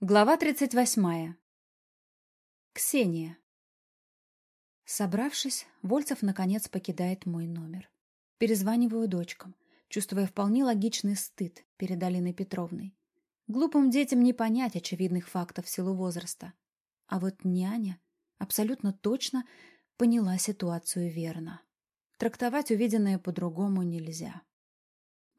Глава 38. Ксения. Собравшись, Вольцев наконец покидает мой номер. Перезваниваю дочкам, чувствуя вполне логичный стыд перед Алиной Петровной. Глупым детям не понять очевидных фактов в силу возраста. А вот няня абсолютно точно поняла ситуацию верно. Трактовать увиденное по-другому нельзя.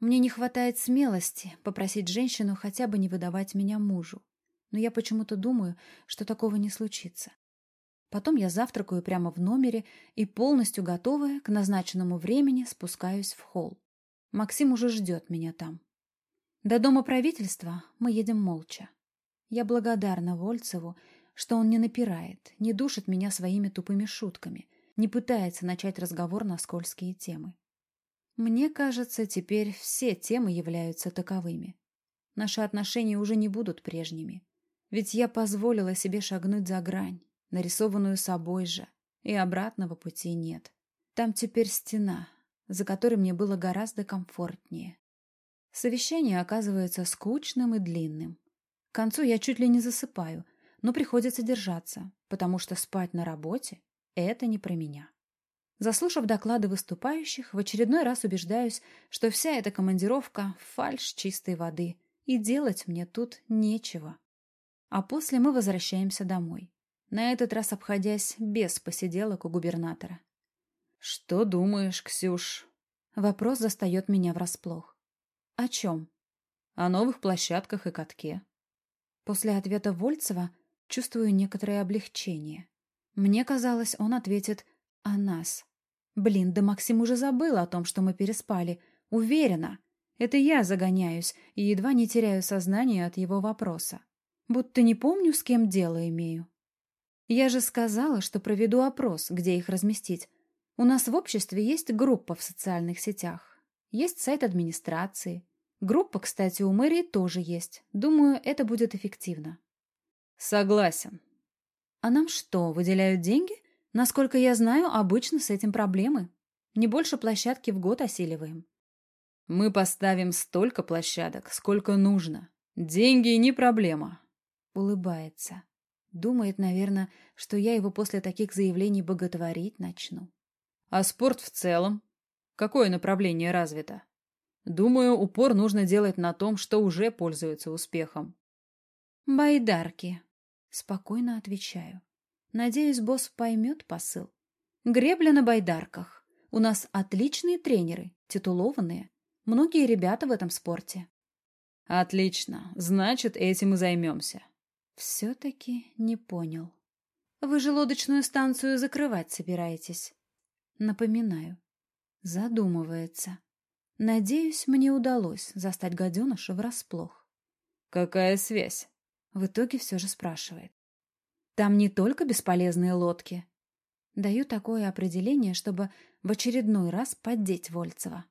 Мне не хватает смелости попросить женщину хотя бы не выдавать меня мужу но я почему-то думаю, что такого не случится. Потом я завтракаю прямо в номере и, полностью готовая, к назначенному времени спускаюсь в холл. Максим уже ждет меня там. До дома правительства мы едем молча. Я благодарна Вольцеву, что он не напирает, не душит меня своими тупыми шутками, не пытается начать разговор на скользкие темы. Мне кажется, теперь все темы являются таковыми. Наши отношения уже не будут прежними. Ведь я позволила себе шагнуть за грань, нарисованную собой же, и обратного пути нет. Там теперь стена, за которой мне было гораздо комфортнее. Совещание оказывается скучным и длинным. К концу я чуть ли не засыпаю, но приходится держаться, потому что спать на работе — это не про меня. Заслушав доклады выступающих, в очередной раз убеждаюсь, что вся эта командировка — фальшь чистой воды, и делать мне тут нечего. А после мы возвращаемся домой. На этот раз обходясь без посиделок у губернатора. «Что думаешь, Ксюш?» Вопрос застает меня врасплох. «О чем?» «О новых площадках и катке». После ответа Вольцева чувствую некоторое облегчение. Мне казалось, он ответит «о нас». Блин, да Максим уже забыл о том, что мы переспали. Уверена. Это я загоняюсь и едва не теряю сознание от его вопроса будто не помню, с кем дело имею. Я же сказала, что проведу опрос, где их разместить. У нас в обществе есть группа в социальных сетях. Есть сайт администрации. Группа, кстати, у мэрии тоже есть. Думаю, это будет эффективно. Согласен. А нам что, выделяют деньги? Насколько я знаю, обычно с этим проблемы. Не больше площадки в год осиливаем. Мы поставим столько площадок, сколько нужно. Деньги не проблема. Улыбается. Думает, наверное, что я его после таких заявлений боготворить начну. А спорт в целом? Какое направление развито? Думаю, упор нужно делать на том, что уже пользуется успехом. Байдарки. Спокойно отвечаю. Надеюсь, босс поймет посыл. Гребля на байдарках. У нас отличные тренеры, титулованные. Многие ребята в этом спорте. Отлично. Значит, этим и займемся. Все-таки не понял. Вы же лодочную станцию закрывать собираетесь. Напоминаю. Задумывается. Надеюсь, мне удалось застать гаденыша врасплох. Какая связь? В итоге все же спрашивает. Там не только бесполезные лодки. Даю такое определение, чтобы в очередной раз поддеть Вольцева.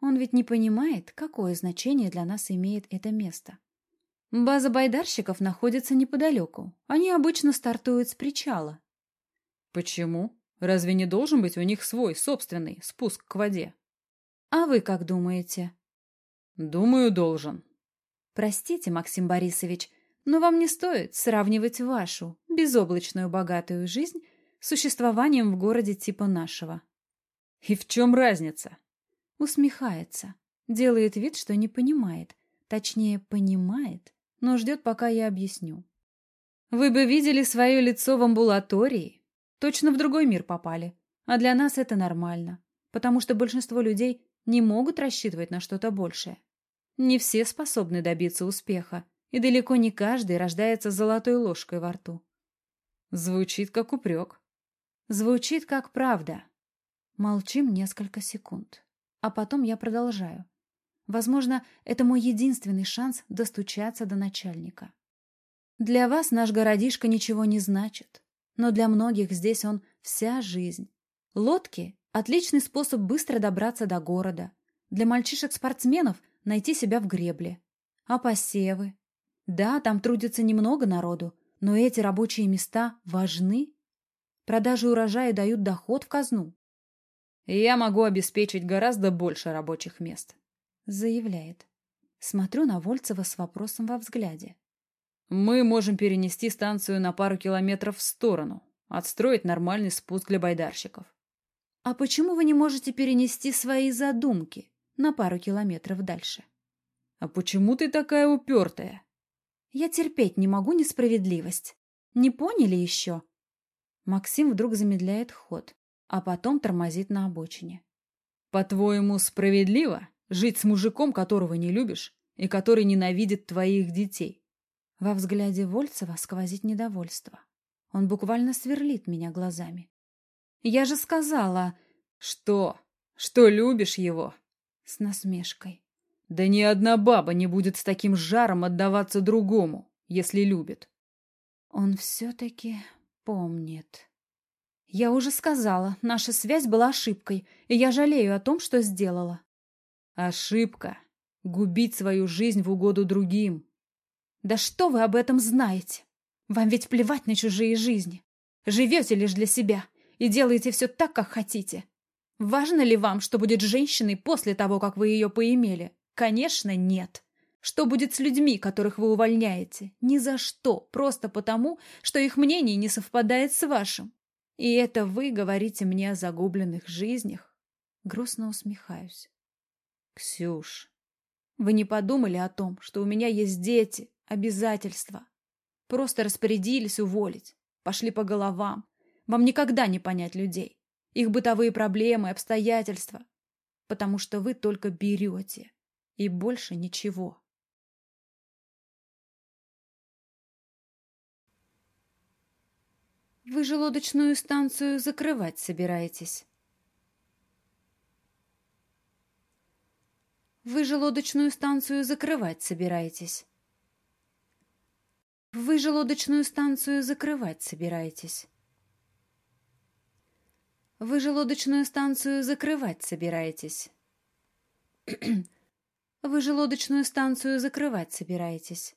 Он ведь не понимает, какое значение для нас имеет это место. База байдарщиков находится неподалеку. Они обычно стартуют с причала. Почему? Разве не должен быть у них свой, собственный, спуск к воде? А вы как думаете? Думаю, должен. Простите, Максим Борисович, но вам не стоит сравнивать вашу безоблачную богатую жизнь с существованием в городе типа нашего. И в чем разница? Усмехается, делает вид, что не понимает. Точнее, понимает, но ждет, пока я объясню. Вы бы видели свое лицо в амбулатории. Точно в другой мир попали. А для нас это нормально, потому что большинство людей не могут рассчитывать на что-то большее. Не все способны добиться успеха, и далеко не каждый рождается с золотой ложкой во рту. Звучит как упрек. Звучит как правда. Молчим несколько секунд. А потом я продолжаю. Возможно, это мой единственный шанс достучаться до начальника. Для вас наш городишко ничего не значит, но для многих здесь он вся жизнь. Лодки – отличный способ быстро добраться до города. Для мальчишек-спортсменов – найти себя в гребле. А посевы? Да, там трудится немного народу, но эти рабочие места важны. Продажи урожая дают доход в казну. Я могу обеспечить гораздо больше рабочих мест заявляет. Смотрю на Вольцева с вопросом во взгляде. Мы можем перенести станцию на пару километров в сторону, отстроить нормальный спуск для байдарщиков. А почему вы не можете перенести свои задумки на пару километров дальше? А почему ты такая упертая? Я терпеть не могу несправедливость. Не поняли еще? Максим вдруг замедляет ход, а потом тормозит на обочине. По-твоему, справедливо жить с мужиком, которого не любишь и который ненавидит твоих детей? Во взгляде Вольцева сквозит недовольство. Он буквально сверлит меня глазами. Я же сказала... Что? Что любишь его? С насмешкой. Да ни одна баба не будет с таким жаром отдаваться другому, если любит. Он все-таки помнит. Я уже сказала, наша связь была ошибкой, и я жалею о том, что сделала. Ошибка. Губить свою жизнь в угоду другим. Да что вы об этом знаете? Вам ведь плевать на чужие жизни. Живете лишь для себя и делаете все так, как хотите. Важно ли вам, что будет с женщиной после того, как вы ее поимели? Конечно, нет. Что будет с людьми, которых вы увольняете? Ни за что, просто потому, что их мнение не совпадает с вашим. И это вы говорите мне о загубленных жизнях? Грустно усмехаюсь. Ксюш, вы не подумали о том, что у меня есть дети, обязательства? Просто распорядились уволить, пошли по головам. Вам никогда не понять людей, их бытовые проблемы, обстоятельства, потому что вы только берете, и больше ничего. Вы желудочную станцию закрывать собираетесь? Вы желудочную станцию закрывать собираетесь? Вы желудочную станцию закрывать собираетесь? Вы желудочную станцию закрывать собираетесь? Вы желудочную станцию закрывать собираетесь?